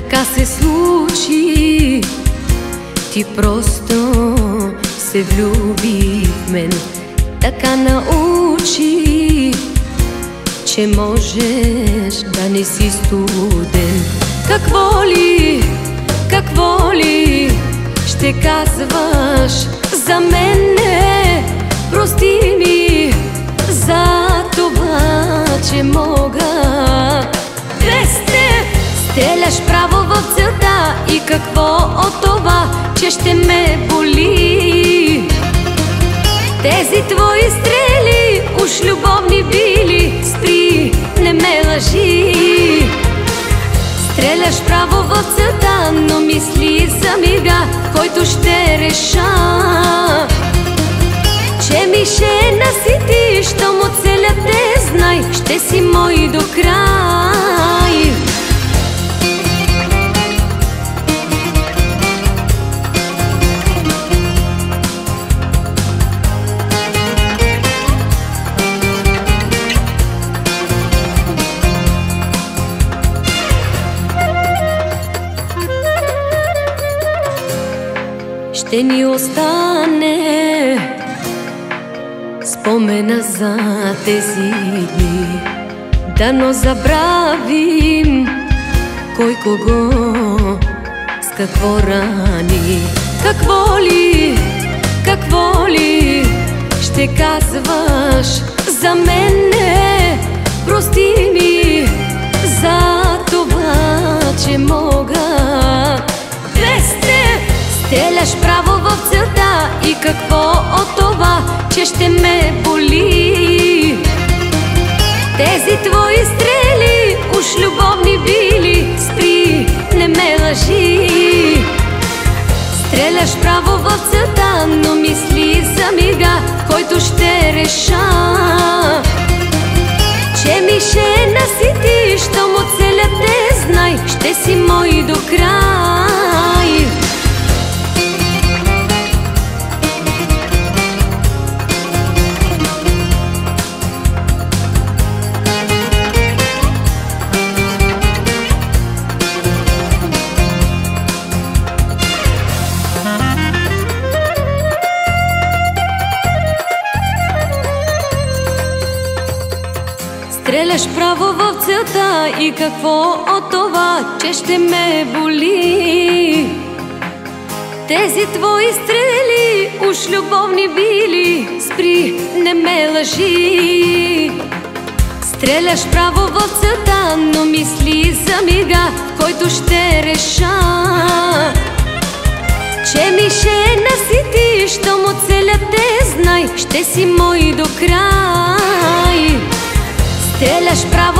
Така се случи. Ти просто се влюби в мен. Така научи Че можеш да не си студен. Какво ли, какво ли Ще казваш за мене. Прости ми за това, че мога. Без теб стеляш право И какво от това, че ще ме боли? Тези твои стрели, уж любовни били Спри, не ме лъжи. Стреляш право в целта, но мисли за мига, който ще реша. Че ми ще насити, що му целя те знай Ще си мой до край Ще ни остане. Спомена за тези дни. Дано забравим кой кого с какво рани. Какво ли, какво ли ще казваш за мене Стеляш право в целта и какво от това, че ще ме боли? Тези твои стрели, уж любовни били Спри, не ме лъжи. Стреляш право в целта, но мисли за мига, който ще реша. Че ми ще насити, що му целя те знай Ще си мой до край Стреляш право в целта и какво от това, че ще ме боли? Тези твои стрели, уж любовни били, спри, не ме лъжи. Стреляш право в целта, но мисли за мига, който ще реша. Че ми ще насити, що му целя те знай, ще си мой до край Стеляш право в